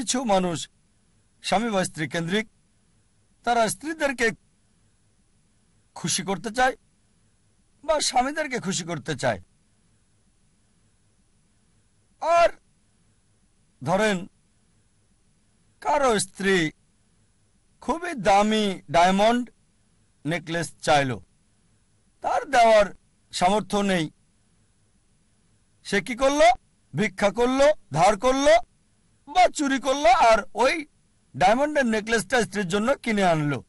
কিছু মানুষ? স্বামী বা স্ত্রী কেন্দ্রিক। তারা স্ত্রীদেরকে খুশি করতে চায় বা স্বামীদেরকে খুশি করতে চায়। আর ধরেন, কারও স্ত্রী খুবই দামি ডায়মন্ড নেকলেস চাইল। তার দেওয়ার সামর্থ্য নেই। সে কি করল? ভিক্ষা করল, ধার করল বা চুরি করল আর ওই ডায়মন্ডের নেকলেসটা স্ত্রীর জন্য কিনে আনলো।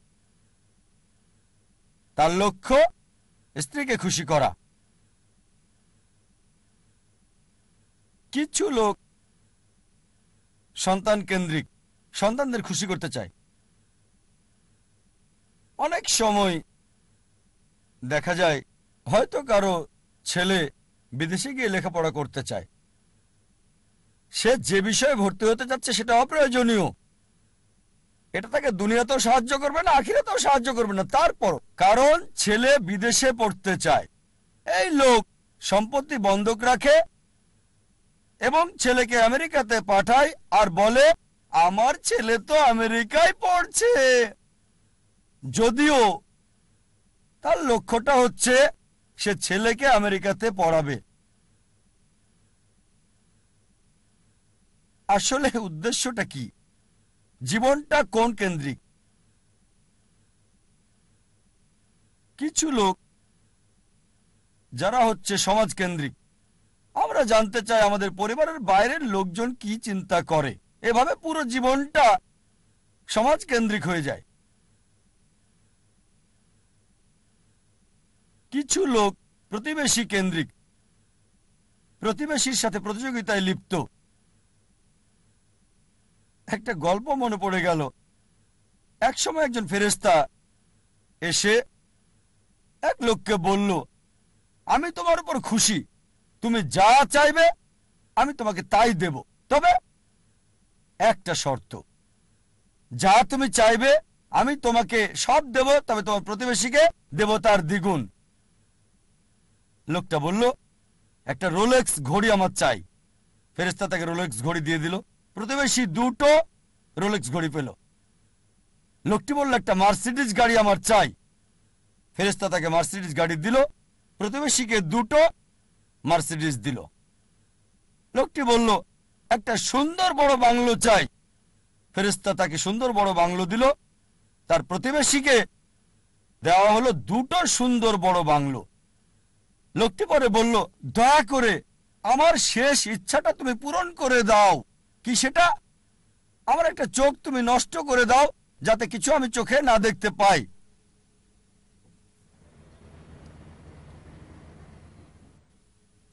তার লক্ষ্য, স্ত্রীকে খুশি করা। কিছু লোক সন্তান কেন্দ্রিক, সন্তানদের খুশি করতে চায়। অনেক সময় দেখা যায় হয়তো কারও ছেলে বিদেশে গিয়ে লেখাপড়া করতে চায়। সে যে বিষয়ে ভর্তি হতে যাচ্ছে সেটা অপ্রয়োজনীয়। এটা তাকে দুনিয়াতেও সাহায্য করবে না, আখিরাতেও সাহায্য করবে না। তারপর কারণ ছেলে বিদেশে পড়তে চায়। এই লোক সম্পত্তি বন্ধক রাখে এবং ছেলেকে আমেরিকাতে পাঠায় আর বলে, আমার ছেলে তো আমেরিকায় পড়ছে। যদিও তার লক্ষ্যটা হচ্ছে সে ছেলেকে আমেরিকাতে পড়াবে। আসলে উদ্দেশ্যটা কি? জীবনটা কোন কেন্দ্রিক? কিছু লোক যারা হচ্ছে সমাজ কেন্দ্রিক, আমরা জানতে চাই আমাদের পরিবারের বাইরের লোকজন কি চিন্তা করে। এভাবে পুরো জীবনটা সমাজ কেন্দ্রিক হয়ে যায়। কিছু লোক প্রতিবেশী কেন্দ্রিক, প্রতিবেশীর সাথে প্রতিযোগিতায় লিপ্ত। একটা গল্প মনে পড়ে গেল। একসময় একজন ফেরেস্তা এসে এক লোককে বলল, আমি তোমার উপর খুশি। তুমি যা চাইবে, আমি তোমাকে তাই দেব। তবে একটা শর্ত, যা তুমি চাইবে, আমি তোমাকে সব দেব, তবে তোমার প্রতিবেশীকে দেব তার দ্বিগুণ। লোকটা বলল, একটা রোলেক্স ঘড়ি আমার চাই। ফেরেস্তা তাকে রোলেক্স ঘড়ি দিয়ে দিল। প্রতিবেশী দুটো রোলেক্স ঘড়ি পেল। লোকটি বলল, একটা মার্সিডিজ গাড়ি আমার চাই। ফেরেস্তা তাকে মার্সিডিজ গাড়ি দিল। প্রতিবেশীকে দুটো মার্সিডিজ দিল। লোকটি বলল, একটা সুন্দর বড় বাংলো চাই। ফেরেস্তা তাকে সুন্দর বড় বাংলো দিল। তার প্রতিবেশীকে দেওয়া হলো দুটো সুন্দর বড় বাংলো। লোকটি পরে বলল, দয়া করে আমার শেষ ইচ্ছাটা তুমি পূরণ করে দাও। কি সেটা? আমার একটা চোখ তুমি নষ্ট করে দাও, যাতে কিছু আমি চোখে না দেখতে পাই।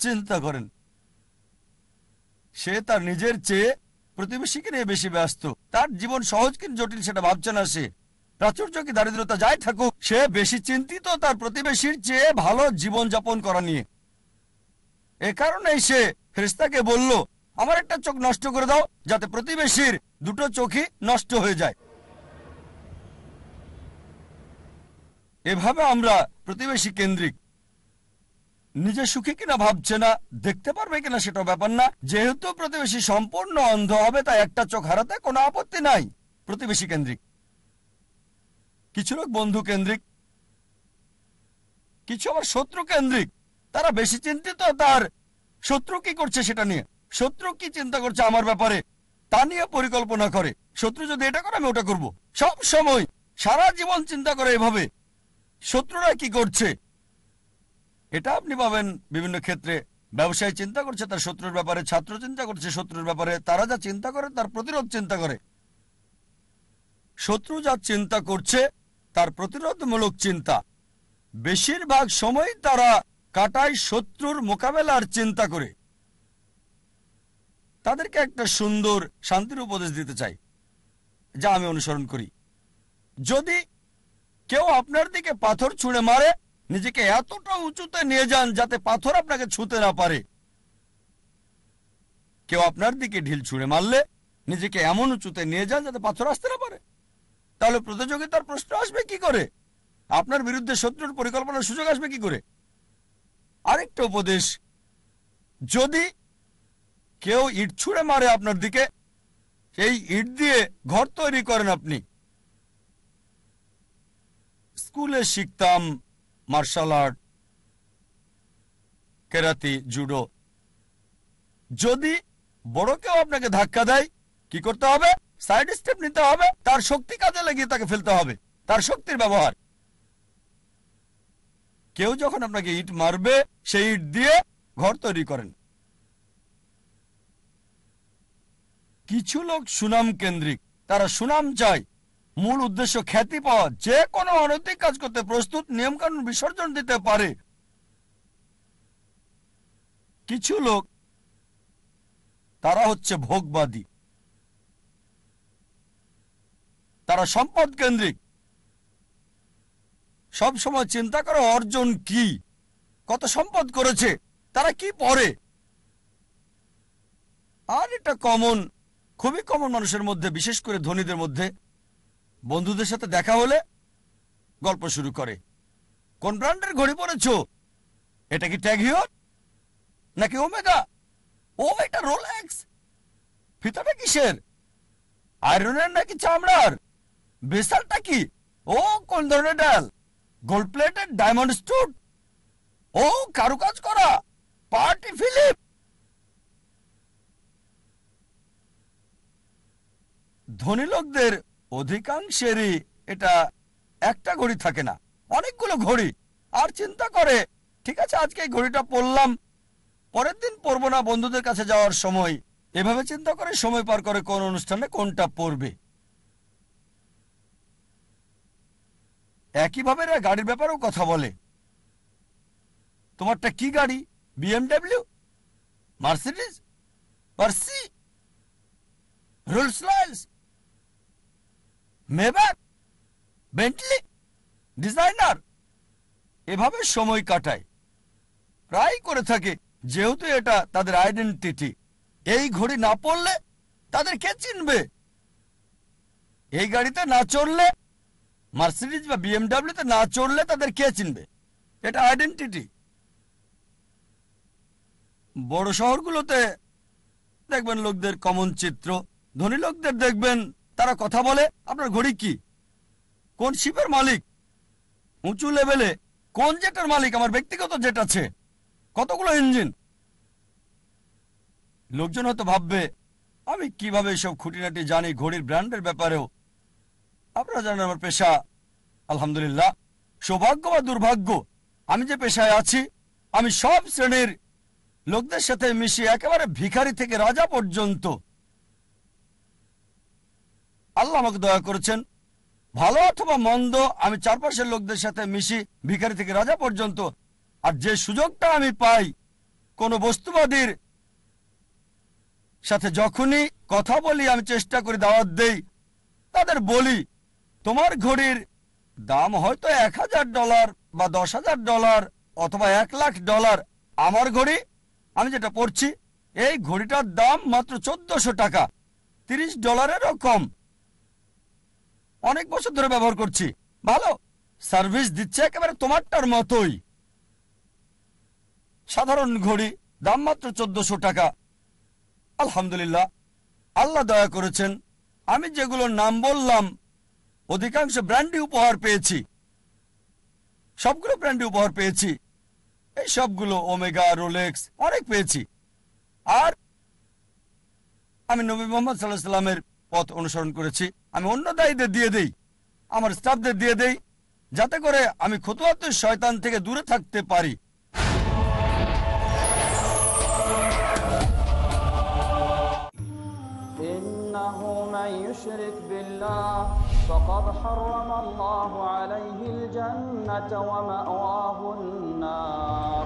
চিন্তা করেন, সে তার নিজের চেয়ে প্রতিবেশীকে নিয়ে বেশি ব্যস্ত। তার জীবন সহজ কিন্তু জটিল, সেটা ভাবছে না সে। প্রাচুর্য কি দারিদ্রতা যাই থাকুক, সে বেশি চিন্তিত তার প্রতিবেশীর চেয়ে ভালো জীবন যাপন করা নিয়ে। এ কারণেই সে ফেরিস্তাকে বলল আমার একটা চোখ নষ্ট করে দাও, যাতে প্রতিবেশীর দুটো চোখই নষ্ট হয়ে যায়। এভাবে আমরা প্রতিবেশী কেন্দ্রিক নিজে সুখী কিনা ভাবছে না, দেখতে পারবে কিনা সেটা ব্যাপার না। যেহেতু প্রতিবেশী সম্পূর্ণ অন্ধ হবে, তাই একটা চোখ হারাতে কোনো আপত্তি নাই প্রতিবেশী কেন্দ্রিক। কিছু লোক বন্ধু কেন্দ্রিক, কিছু আবার শত্রু কেন্দ্রিক। তারা বেশি চিন্তিত, তার শত্রু কি করছে সেটা নিয়ে। শত্রু কি চিন্তা করছে আমার ব্যাপারে? তা নিয়ে পরিকল্পনা করে। শত্রু যদি এটা করে, আমি ওটা করব। সব সময় সারা জীবন চিন্তা করে এভাবে। শত্রুরা কি করছে? এটা আপনি পাবেন বিভিন্ন ক্ষেত্রে। ব্যবসায়ী চিন্তা করছে, তার শত্রুর ব্যাপারে। ছাত্র চিন্তা করছে, শত্রুর ব্যাপারে। তারা যা চিন্তা করে, তার প্রতিরোধ চিন্তা করে। শত্রু যা চিন্তা করছে, তার প্রতিরোধমূলক চিন্তা। বেশিরভাগ সময় তারা কাটায় শত্রুর মোকাবেলার চিন্তা করে। তাদেরকে একটা সুন্দর শান্তির উপদেশ দিতে চাই, যা আমি অনুসরণ করি। যদি কেউ আপনার দিকে পাথর ছুঁড়ে মারে, নিজেকে এতটা উঁচুতে নিয়ে যান যাতে পাথর আপনাকে ছুঁতে না পারে। কেউ আপনার দিকে ঢিল ছুঁড়ে মারলে, নিজেকে এমন উঁচুতে নিয়ে যান যাতে পাথর আসতে না পারে। তাহলে প্রতিযোগিতার প্রশ্ন আসবে কি করে? আপনার বিরুদ্ধে শত্রুর পরিকল্পনার সুযোগ আসবে কি করে? আরেকটা উপদেশ, যদি কেউ ইট ছুঁড়ে মারে আপনার দিকে, সেই ইট দিয়ে ঘর তৈরি করেন আপনি। স্কুলে শিখতাম মার্শাল আর্ট, কেরাতি, জুডো। যদি বড় কেউ আপনাকে ধাক্কা দেয়, কি করতে হবে? সাইড স্টেপ নিতে হবে, তার শক্তি কাজে লাগিয়ে তাকে ফেলতে হবে, তার শক্তির ব্যবহার। কেউ যখন আপনাকে ইট মারবে, সেই ইট দিয়ে ঘর তৈরি করেন। কিছু লোক সুনাম কেন্দ্রিক। তারা সুনাম চায়। মূল উদ্দেশ্য খ্যাতি পাওয়া। যে কোনো অনৈতিক কাজ করতে প্রস্তুত, নিয়মকানুন বিসর্জন দিতে পারে। কিছু লোক, তারা হচ্ছে ভোগবাদী। তারা সম্পদ কেন্দ্রিক। সব সময় চিন্তা করে, অর্জন কি? কত সম্পদ করেছে? তারা কি পরে আর এটা কমন খুবই কমন মানুষের মধ্যে, বিশেষ করে ধনীদের মধ্যে, বন্ধুদের সাথে দেখা হলে গল্প শুরু করে। কোন ব্র্যান্ডের ঘড়ি পরেছ? এটা কি ট্যাগিওর? নাকি ওমেগা? ও, এটা রোলেক্স। ফিতাটা কিসের? আয়রনের নাকি চামড়ার? বেসালটা কি? ও, কোন ধরনের ডাল? গোল্ড প্লেটেড ডায়মন্ড স্টুড ও, কারুকাজ করা? Party Philip! ধনী লোকদের অধিকাংশেরই এটা একটা ঘড়ি থাকে না। অনেকগুলো ঘড়ি। আর চিন্তা করে, ঠিক আছে, আজকে এই ঘড়িটা পরলাম, পরের দিন পরবো না, বন্ধুদের কাছে যাওয়ার সময়। এভাবে চিন্তা করে সময় পার করে কোন অনুষ্ঠানে কোনটা পড়বে একইভাবে গাড়ির ব্যাপারেও কথা বলে। তোমারটা কি গাড়ি? BMW? Mercedes? Porsche? Rolls Royce? Maybach Bentley designer এভাবে সময় কাটায়। প্রায় করে থাকে, যেহেতু এটা তাদের আইডেন্টিটি এই ঘড়ি না পড়লে তাদের কে চিনবে? এই গাড়িতে না চড়লে মার্সিডিজ বা বিএমডাব্লিউতে না চড়লে তাদের কে চিনবে? এটা আইডেন্টিটি বড় শহরগুলোতে দেখবেন লোকদের কমন চিত্র, ধনী লোকদের দেখবেন তারা কথা বলে, আপনার ঘড়ি কি? কোন শিপের মালিক? উঁচু লেভেলে, কোন জেটের মালিক? আমার ব্যক্তিগত জেট আছে। কতগুলো ইঞ্জিন? লোকজন হয়তো ভাববে, আমি কীভাবে এসব খুঁটিনাটি জানি ঘড়ির ব্র্যান্ডের ব্যাপারেও? আপনারা জানেন আমার পেশা। আলহামদুলিল্লাহ। সৌভাগ্য বা দুর্ভাগ্য, আমি যে পেশায় আছি, আমি সব শ্রেণির লোকদের সাথে মিশিয়ে একেবারে ভিখারি থেকে রাজা পর্যন্ত। আল্লাহ আমাকে দয়া করেছেন। ভালো অথবা মন্দ, আমি চারপাশের লোকদের সাথে মিশি, ভিখারি থেকে রাজা পর্যন্ত। আর যে সুযোগটা আমি পাই, কোনো বস্তুবাদীর সাথে যখনই কথা বলি, আমি চেষ্টা করি দাওয়াত দেই। তাদের বলি, তোমার ঘড়ির দাম হয়তো এক হাজার ডলার বা দশ হাজার ডলার অথবা এক লাখ ডলার। আমার ঘড়ি, আমি যেটা পড়ছি এই ঘড়িটার দাম মাত্র চোদ্দশো টাকা। তিরিশ ডলারেরও কম। অনেক বছর ধরে ব্যবহার করছি। ভালো? সার্ভিস দিচ্ছে একেবারে তোমারটার মতোই। সাধারণ ঘড়ি, দাম মাত্র চোদ্দশো টাকা। আলহামদুলিল্লাহ, আল্লাহ দয়া করেছেন, আমি যেগুলোর নাম বললাম, অধিকাংশ ব্র্যান্ডই উপহার পেয়েছি। সবগুলো ব্র্যান্ডই উপহার পেয়েছি। এই সবগুলো ওমেগা, রোলেক্স, অনেক পেয়েছি। আর আমি নবী মোহাম্মদ সাল্লাহ সাল্লামের পথ অনুসরণ করেছি আমি অন্য দায়ীদের দিয়ে দেই আমার স্টাফদের দিয়ে দেই যাতে করে আমি খতুয়াত শয়তান থেকে দূরে থাকতে পারি إنه من يشرك بالله فقد حرم الله عليه الجنة ومأواه النار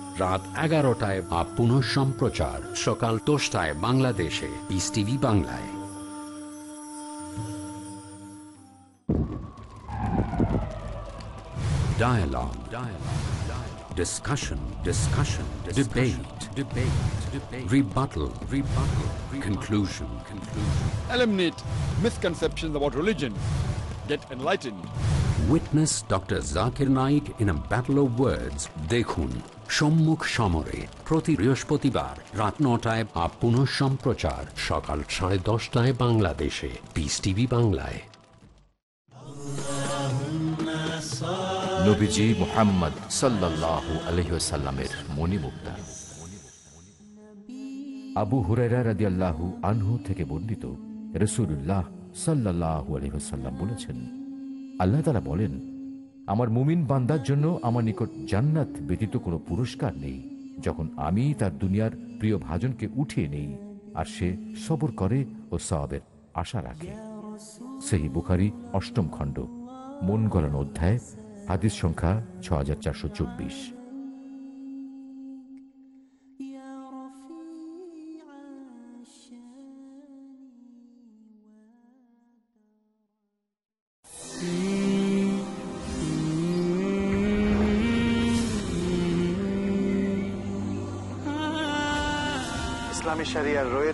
রাত এগারোটায় বা পুনঃ সম্প্রচার সকাল দশটায় বাংলাদেশে পিস টিভি বাংলায় Dialogue. Dialogue. Dialogue. Discussion. Discussion. Debate. Debate. Debate. Rebuttal. Rebuttal. Conclusion. Conclusion. Eliminate misconceptions about religion. Get enlightened. Witness Dr. Zakir Naik in a battle of words. দেখুন সম্মুখ সমরে প্রতি বৃহস্পতিবার রাত নটায় বা পুনঃ সম্প্রচার সকাল সাড়ে দশটায় বাংলাদেশে। পিস টিভি বাংলায়। নবীজি মোহাম্মদ আবু হুরাইরা রাদিয়াল্লাহু আনহু থেকে রসুল্লাহ বলেছেন, আল্লাহ তালা বলেন আমার মুমিন বান্দার জন্য আমার নিকট জান্নাত ব্যতীত কোনো পুরস্কার নেই। যখন আমি তার দুনিয়ার প্রিয় ভাজনকে উঠিয়ে নেই, আর সে সবর করে ও সবের আশা রাখে। সেই বুখারি, অষ্টম খণ্ড, মন গলানো অধ্যায়, হাদিস সংখ্যা ছ হাজার চারশো চব্বিশ।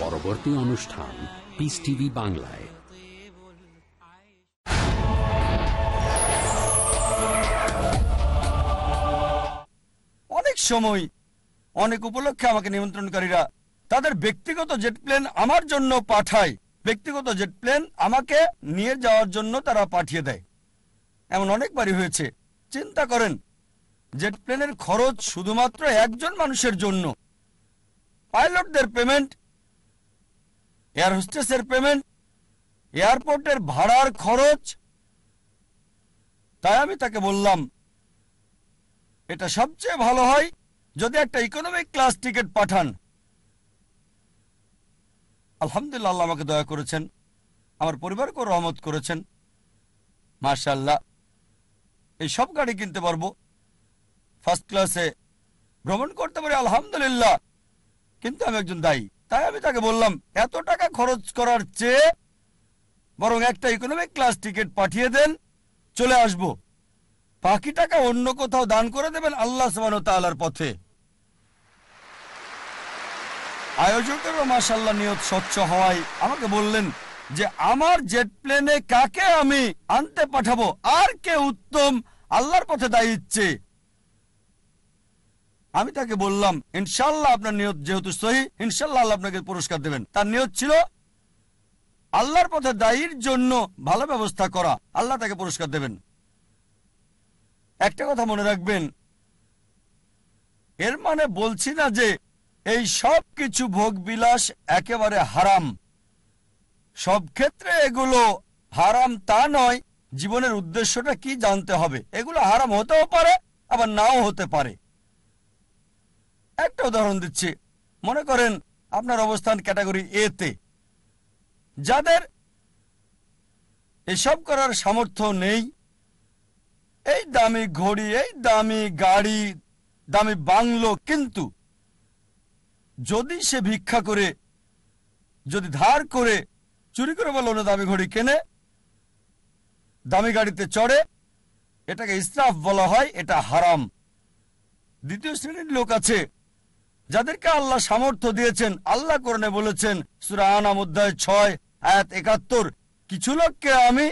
পরবর্তী অনুষ্ঠান পিস টিভি বাংলায়। অনেক সময় অনেক উপলক্ষে আমাকে নিমন্ত্রণকারীরা তাদের ব্যক্তিগত জেট প্লেন আমার জন্য পাঠায়। ব্যক্তিগত জেট প্লেন আমাকে নিয়ে যাওয়ার জন্য তারা পাঠিয়ে দেয়। এমন অনেকবারই হয়েছে। চিন্তা করেন, জেট প্লেনের খরচ শুধুমাত্র একজন মানুষের জন্য। পাইলটদের পেমেন্ট এয়ার হোস্টেসের পেমেন্ট এয়ারপোর্টের ভাড়ার খরচ। তাই আমি তাকে বললাম, এটা সবচেয়ে ভালো হয় যদি একটা ইকোনমিক ক্লাস টিকিট পাঠান। আলহামদুলিল্লাহ আমাকে দয়া করেছেন, আমার পরিবারকেও রহমত করেছেন। মার্শাল্লাহ এই সব গাড়ি কিনতে পারব। ফার্স্ট ক্লাসে ভ্রমণ করতে পারি, আলহামদুলিল্লাহ। কিন্তু আমি একজন দায়ী। তাই আমি তাকে বললাম, এত টাকা খরচ করার চেয়ে বরং একটা ইকোনমিক ক্লাস টিকিট পাঠিয়ে দেন, চলে আসব। বাকি টাকা অন্য কোথাও দান করে দেবেন আল্লাহ তাআলার পথে। আয়োজকেরও মাসাল্লাহ নিয়ত স্বচ্ছ হওয়ায় আমাকে বললেন যে, আমার জেট প্লেনে কাকে আমি আনতে পাঠাবো? আর কে উত্তম? আল্লাহর পথে দায়ী ইচ্ছে। আমি তাকে বললাম ইনশাল্লাহ আপনার নিয়ত যেহেতু সহি ইনশাল্লাহ আল্লাহ আপনাকে পুরস্কার দেবেন। তার নিয়ত ছিল, আল্লাহর পথে দায়ীর জন্য ভালো ব্যবস্থা করা। আল্লাহ তাকে পুরস্কার দেবেন। একটা কথা মনে রাখবেন, এর মানে বলছি না যে এই সব কিছু ভোগ বিলাস একেবারে হারাম। সব ক্ষেত্রে এগুলো হারাম তা নয়, জীবনের উদ্দেশ্যটা কি জানতে হবে? এগুলো হারাম হতেও পারে, আবার নাও হতে পারে। একটা উদাহরণ দিচ্ছি। মনে করেন আপনার অবস্থান ক্যাটাগরি এ তে। যাদের এসব করার সামর্থ্য নেই, এই দামি ঘড়ি, এই দামি গাড়ি, দামি বাংলো, কিন্তু যদি সে ভিক্ষা করে, যদি ধার করে, চুরি করে বলো না দামি ঘড়ি কেনে, দামি গাড়িতে চড়ে, এটাকে ইসরাফ বলা হয়, এটা হারাম। দ্বিতীয় শ্রেণির লোক আছে যাদেরকে আল্লাহ সামর্থ্য দিয়েছেন, আল্লাহ করণে বলেছেন, সুরা আনাম অধ্যায় ছয়, আয়াত একাত্তর, কিছু লোককে আমি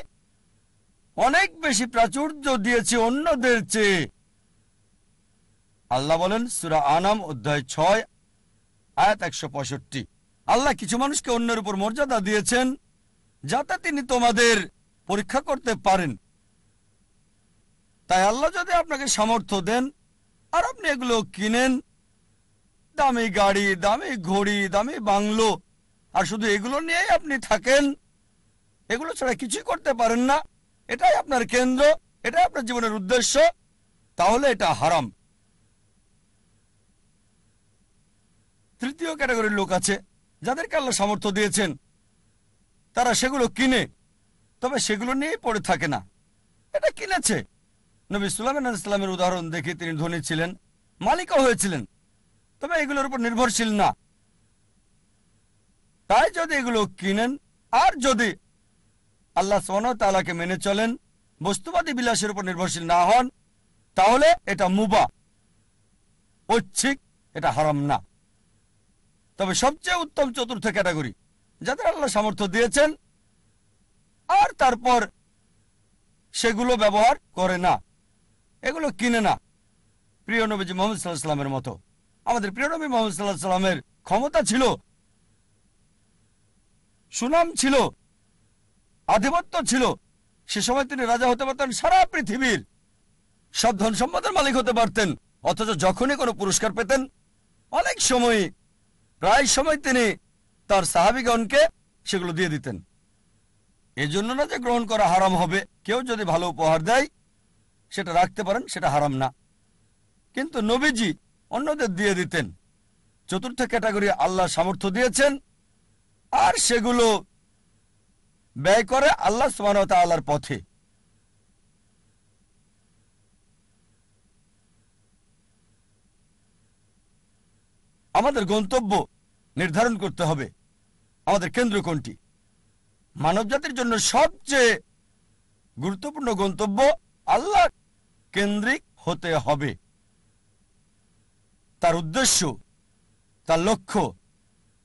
অনেক বেশি প্রাচুর্য দিয়েছি অন্যদের চেয়ে। আল্লাহ বলেন, সুরা আনাম অধ্যায় ছয়, আয়াত একশো পঁয়ষট্টি, আল্লাহ কিছু মানুষকে অন্যের উপর মর্যাদা দিয়েছেন, যাতে তিনি তোমাদের পরীক্ষা করতে পারেন। তাই আল্লাহ যদি আপনাকে সামর্থ্য দেন, আর আপনি এগুলো কিনেন দামি গাড়ি, দামি ঘড়ি, দামি বাংলো। আর শুধু এগুলো নিয়েই আপনি থাকেন? এগুলো ছাড়া কিছুই করতে পারেন না। এটাই আপনার কেন্দ্র, এটাই আপনার জীবনের উদ্দেশ্য। তাহলে এটা হারাম। তৃতীয় ক্যাটাগরির লোক আছে, যাদেরকে আল্লাহ সামর্থ্য দিয়েছেন। তারা সেগুলো কিনে, তবে সেগুলো নিয়েই পড়ে থাকে না। এটা কিনেছে। নবী সুলাইমান ইসলামের উদাহরণ দেখে তিনি ধনী ছিলেন, মালিকও হয়েছিলেন। তবে এগুলোর উপর নির্ভরশীল না। তাই যদি এগুলো কিনেন, আর যদি আল্লাহ সোন তালাকে মেনে চলেন, বস্তুবাদী বিলাসের উপর নির্ভরশীল না হন, তাহলে এটা মুবা। ঐচ্ছিক, এটা হারাম না। তবে সবচেয়ে উত্তম চতুর্থ ক্যাটাগরি, যাদের আল্লাহ সামর্থ্য দিয়েছেন, আর তারপর সেগুলো ব্যবহার করে না। এগুলো কিনে না। প্রিয় নবীজি মোহাম্মদ সাল্লাহ সাল্লামের মতো। আমাদের প্রিয় নবী সাল্লামের ক্ষমতা ছিল, সুনাম ছিল, আধিপত্য ছিল, সে সময় তিনি রাজা হতে পারতেন, সারা পৃথিবীর সব ধন সম্পদের মালিক হতে পারতেন, অথচ যখনই কোনো পুরস্কার পেতেন, অনেক সময়, প্রায় সময় তিনি তার সাহাবিগণকে সেগুলো দিয়ে দিতেন। এজন্য না যে গ্রহণ করা হারাম হবে, কেউ যদি ভালো উপহার দেয়, সেটা রাখতে পারেন, সেটা হারাম না। কিন্তু নবীজি অন্যদের দিয়ে দিতেন। চতুর্থ ক্যাটাগরি আল্লাহ সামর্থ্য দিয়েছেন, আর সেগুলো ব্যয় করে আল্লাহ আল্লাহর পথে। আমাদের গন্তব্য নির্ধারণ করতে হবে। আমাদের কেন্দ্র কোনটি? মানব জাতির জন্য সবচেয়ে গুরুত্বপূর্ণ গন্তব্য আল্লাহ কেন্দ্রিক হতে হবে। তার উদ্দেশ্য, তার লক্ষ্য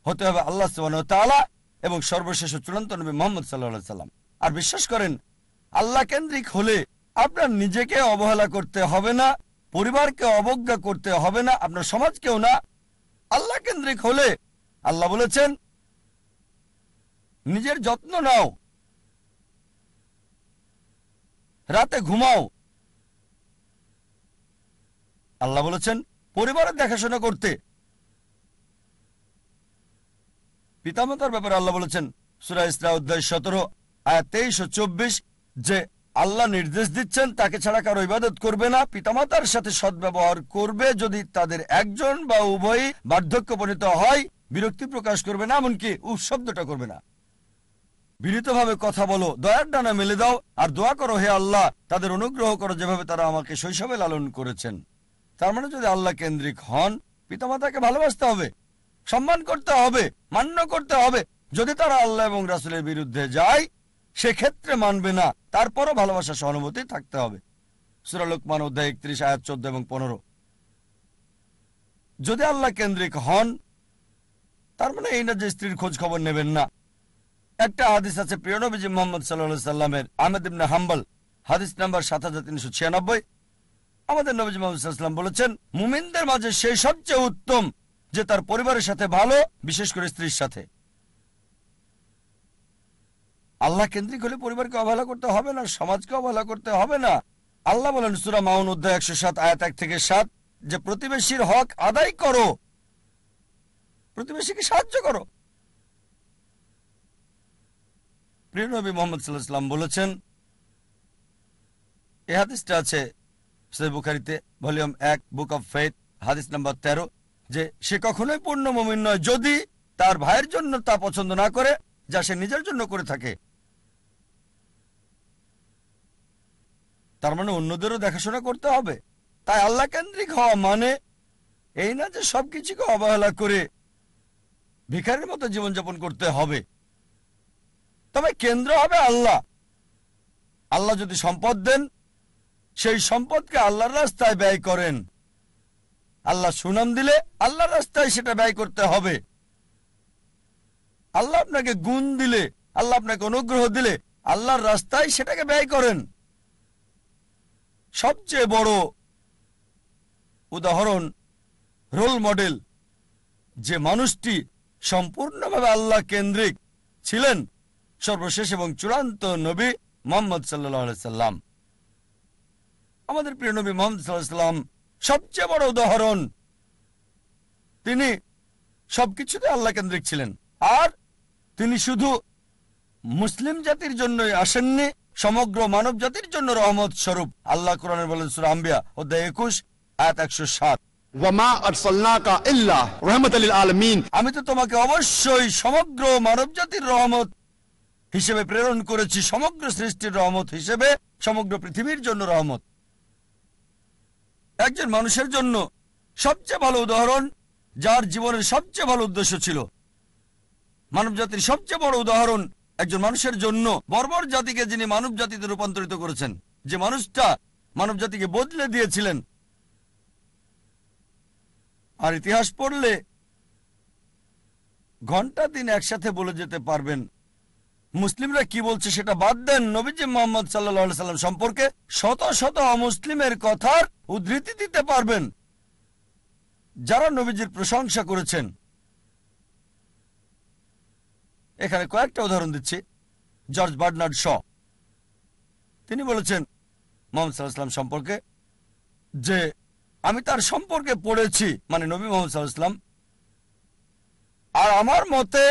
হতে হবে আল্লাহ তাআলা এবং সর্বশেষ চূড়ান্ত নবী মোহাম্মদ সাল্লাহ সাল্লাম আর বিশ্বাস করেন, আল্লাহ কেন্দ্রিক হলে আপনার নিজেকে অবহেলা করতে হবে না, পরিবারকে অবজ্ঞা করতে হবে না, আপনার সমাজকেও না। আল্লাহ কেন্দ্রিক হলে আল্লাহ বলেছেন, নিজের যত্ন নাও, রাতে ঘুমাও। আল্লাহ বলেছেন পরিবারের দেখাশোনা করতে। পিতামাতার ব্যাপারে আল্লাহ বলেছেন, সুরা ইসরা অধ্যায় সতেরো আয়া তেইশ ও চব্বিশ, যে আল্লাহ নির্দেশ দিচ্ছেন, তাকে ছাড়া কারও ইবাদত করবে না। পিতামাতার সাথে সদ্ব্যবহার করবে যদি তাদের একজন বা উভয়ই বার্ধক্যপনীত হয়, বিরক্তি প্রকাশ করবে না, এমনকি উৎশব্দটা করবে না। বিনীতভাবে কথা বলো, দয়ার ডানা মেলে দাও, আর দোয়া করো, হে আল্লাহ, তাদের অনুগ্রহ করো যেভাবে তারা আমাকে শৈশবে লালন করেছেন। তার মানে যদি আল্লাহ কেন্দ্রিক হন, পিতামাতাকে ভালোবাসতে হবে, সম্মান করতে হবে, মান্য করতে হবে, যদি তারা আল্লাহ এবং রাসুলের বিরুদ্ধে যায়, সেক্ষেত্রে মানবে না, তারপরও ভালোবাসা সহানুভূতি থাকতে হবে। সুরা লোকমান অধ্যায় একত্রিশ, আয়াত চোদ্দ এবং পনেরো। যদি আল্লাহ কেন্দ্রিক হন, তার মানে এই না যে স্ত্রীর খোঁজ খবর নেবেন না। একটা হাদিস আছে, প্রিয় নবীজি মোহাম্মদ সাল্লাহ সাল্লামের, আহমেদ ইবনে হাম্বল, হাদিস নাম্বার সাত হাজার তিনশো ছিয়ানব্বই। আমাদের নবীজি মোহাম্মদ বলেছেন, মুমিনদের মাঝে সেই সবচেয়ে উত্তম, যে তার পরিবারের সাথে ভালো, বিশেষ করে স্ত্রীর সাথে। আল্লাহ কেন্দ্রিক হলে পরিবারকে অবহেলা করতে হবে না, সমাজকে অবহেলা করতে হবে না। আল্লাহ বলেন সুরা মাউন অধ্যায় একশো সাত, আয়াত এক থেকে সাত, যে প্রতিবেশীর হক আদায় করো। প্রতিবেশীকে সাহায্য করো। প্রিয় নবী মোহাম্মদ সাল্লাহ বলেছেন, এ হাদিসটা আছে সৈয় বুখারিতে, ভলিউম এক, বুক অফ ফেথ হাদিস নাম্বার তেরো, যে সে কখনোই পূর্ণ মমিন নয়, যদি তার ভাইয়ের জন্য তা পছন্দ না করে, যা সে নিজের জন্য করে থাকে। তার মানে অন্যদেরও দেখাশোনা করতে হবে। তাই আল্লাহ কেন্দ্রিক হওয়া মানে এই না যে সবকিছুকে অবহেলা করে ভিখারির মতো জীবনযাপন করতে হবে। তবে কেন্দ্র হবে আল্লাহ। আল্লাহ যদি সম্পদ দেন সেই সম্পদকে আল্লাহর রাস্তায় ব্যয় করেন। আল্লাহ সুনাম দিলে আল্লাহর রাস্তায় সেটা ব্যয় করতে হবে। আল্লাহ আপনাকে গুণ দিলে, আল্লাহ আপনাকে অনুগ্রহ দিলে আল্লাহর রাস্তায় সেটাকে ব্যয় করেন। সবচেয়ে বড় উদাহরণ, রোল মডেল। যে মানুষটি সম্পূর্ণভাবে আল্লাহ কেন্দ্রিক ছিলেন, সর্বশেষ এবং চূড়ান্ত নবী মোহাম্মদ সাল্লাহ সাল্লাম। আমাদের প্রিয় নবী মোহাম্মদাম সবচেয়ে বড় উদাহরণ তিনি সবকিছুতে আল্লাহ কেন্দ্রিক ছিলেন। আর তিনি শুধু মুসলিম জাতির জন্যই আসেননি সমগ্র মানব জাতির জন্য রহমত স্বরূপ। আল্লাহ কোরআন বলেন সুর আম্বিয়া অধ্যায় একুশ আয়াত একশো সাত। আমি তো তোমাকে অবশ্যই সমগ্র মানব জাতির রহমত হিসেবে প্রেরণ করেছি সমগ্র সৃষ্টির রহমত হিসেবে সমগ্র পৃথিবীর জন্য রহমত। একজন মানুষের জন্য সবচেয়ে ভালো উদাহরণ যার জীবনের সবচেয়ে ভালো উদ্দেশ্য ছিল। মানব জাতির সবচেয়ে বড় উদাহরণ একজন মানুষের জন্য বর্বর জাতিকে যিনি মানব জাতিতে রূপান্তরিত করেছেন। যে মানুষটা মানব জাতিকে বদলে দিয়েছিলেন। আর ইতিহাস পড়লে ঘণ্টা দিন একসাথে বলে যেতে পারবেন মুসলিমরা কি বলছে সেটা বাদ দেন নবীজি মোহাম্মদ সাল্লা সাল্লাম সম্পর্কে শত শত অমুসলিমের কথার উদ্ধৃতি দিতে পারবেন। যারা নবীজির প্রশংসা করেছেন। এখানে কয়েকটা উদাহরণ দিচ্ছি। George Bernard Shaw. তিনি বলেছেন মোহাম্মদ সাল্লাহ সাল্লাম সম্পর্কে যে আমি তার সম্পর্কে পড়েছি মানে নবী মোহাম্মদ সাল্লাম, আর আমার মতে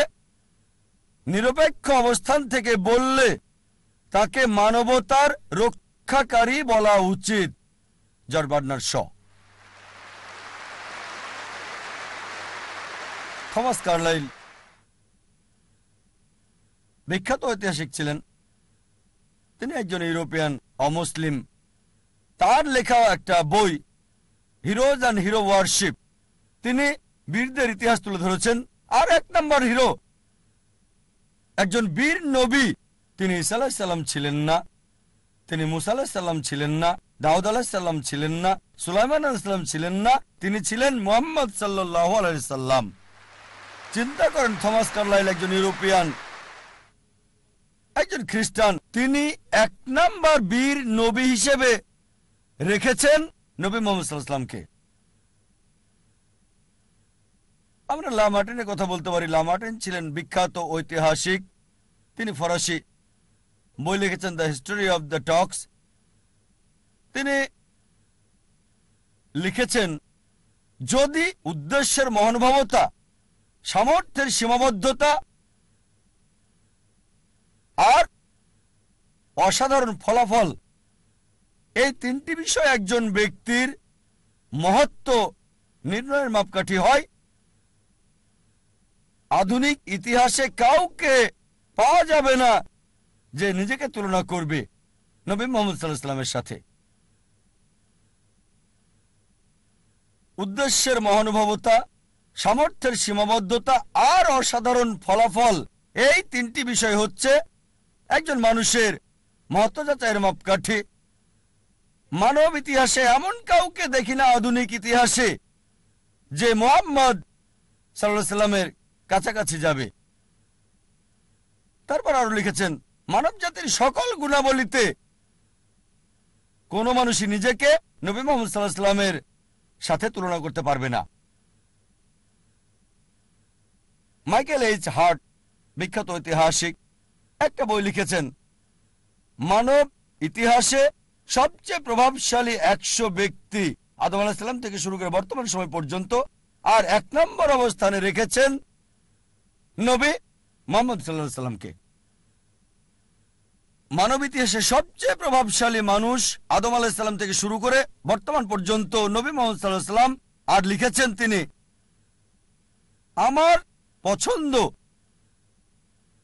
নিরপেক্ষ অবস্থান থেকে বললে তাকে মানবতার রক্ষাকারী বলা উচিত। জর্বার্নার শ। থমাস কার্লাইল বিখ্যাত ঐতিহাসিক ছিলেন। তিনি একজন ইউরোপিয়ান, অমুসলিম। তার লেখা একটা বই হিরোজ অ্যান্ড হিরো ওয়ারশিপ তিনি বীরদের ইতিহাস তুলে ধরেছেন। আর এক নম্বর হিরো একজন বীর নবী। তিনি ইসা সাল্লাম ছিলেন না। তিনি মুসা সাল্লাম ছিলেন না। দাউদ আলাহিসাল্লাম ছিলেন না। সুলাইমান আলাইসাল্লাম ছিলেন না। তিনি ছিলেন মোহাম্মদ সাল্লাহ আলাইসাল্লাম চিন্তা করেন থমাস কার্লাইল একজন ইউরোপিয়ান, একজন খ্রিস্টান। তিনি এক নাম্বার বীর নবী হিসেবে রেখেছেন নবী মোহাম্মদ আমরা লামার্টিনের কথা বলতে পারি। লামার্টিন ছিলেন বিখ্যাত ঐতিহাসিক তিনি ফরাসি বই লিখেছেন the history of the talks তিনি লিখেছেন, যদি উদ্দেশ্যের মহানুভবতা, সামর্থ্যের সীমাবদ্ধতা আর অসাধারণ ফলাফল, এই তিনটি বিষয় একজন ব্যক্তির মহত্ব নির্ণয়ের মাপকাঠি হয়। আধুনিক ইতিহাসে কাউকে পাওয়া যাবে না যে নিজেকে তুলনা করবে নবী মোহাম্মদ সাল্লাহামের সাথে। উদ্দেশ্যের মহানুভবতা, সামর্থ্যের সীমাবদ্ধতা আর অসাধারণ ফলাফল এই তিনটি বিষয় হচ্ছে একজন মানুষের মহত্বযাচাইয়ের মাপকাঠি। মানব ইতিহাসে এমন কাউকে দেখি না আধুনিক ইতিহাসে যে মোহাম্মদ সাল্লাহ সাল্লামের কাছাকাছি যাবে। তারপর আরও লিখেছেন, মানব জাতির সকল গুণাবলীতে কোন মানুষই নিজেকে নবী মোহাম্মদ সাল্লাহ সাল্লামের সাথে তুলনা করতে পারবে না। মাইকেল এইচ হার্ট, বিখ্যাত ঐতিহাসিক, একটা বই লিখেছেন, মানব ইতিহাসে সবচেয়ে প্রভাবশালী একশো ব্যক্তি আদম আলাহিসাল্লাম থেকে শুরু করে বর্তমান সময় পর্যন্ত আর এক নম্বর অবস্থানে রেখেছেন নবী মোহাম্মদ সাল্লাহ সাল্লামকে মানব ইতিহাসে সবচেয়ে প্রভাবশালী মানুষ আদম আলাহিসাল্লাম থেকে শুরু করে বর্তমান পর্যন্ত নবী মোহাম্মদ সাল্লাহ সাল্লাম। আর লিখেছেন তিনি, আমার পছন্দ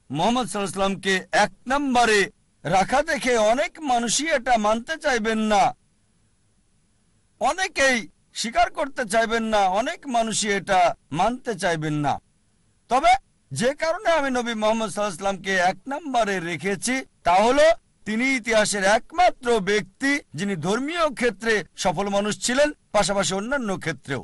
মোহাম্মদ সাল্লাহামকে এক নম্বরে রাখা দেখে অনেক মানুষই এটা মানতে চাইবেন না। অনেকেই স্বীকার করতে চাইবেন না, অনেক মানুষই এটা মানতে চাইবেন না। তবে যে কারণে আমি নবী মোহাম্মদ সাল্লাহামকে এক নম্বরে রেখেছি তা হলো, তিনি ইতিহাসের একমাত্র ব্যক্তি যিনি ধর্মীয় ক্ষেত্রে সফল মানুষ ছিলেন, পাশাপাশি অন্যান্য ক্ষেত্রেও।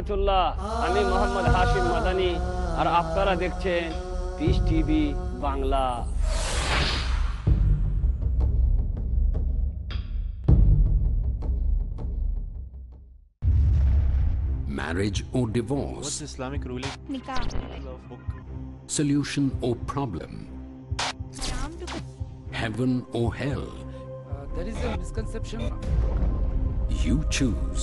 রহমতুল্লাহ আমি মোহাম্মদ হাশিম মাদানি আর আপনারা দেখছেন Peace TV Bangla Marriage or divorce? Islamic ruling Nikah. Solution or problem? Heaven or hell? there is a misconception. You choose.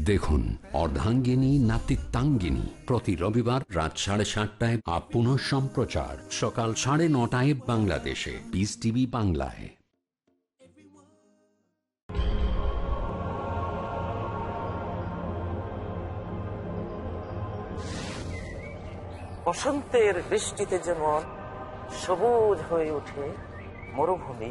দেখুন, অর্ধাঙ্গিনী, নাতিত্বাঙ্গিনী। প্রতি রবিবার রাত সাড়ে সাতটায় আপ পুনঃ সম্প্রচার। সকাল সাড়ে নটায় বাংলাদেশে। পিস টিভি বাংলায়। বসন্তের বৃষ্টিতে যেমন সবুজ হয়ে ওঠে মরুভূমি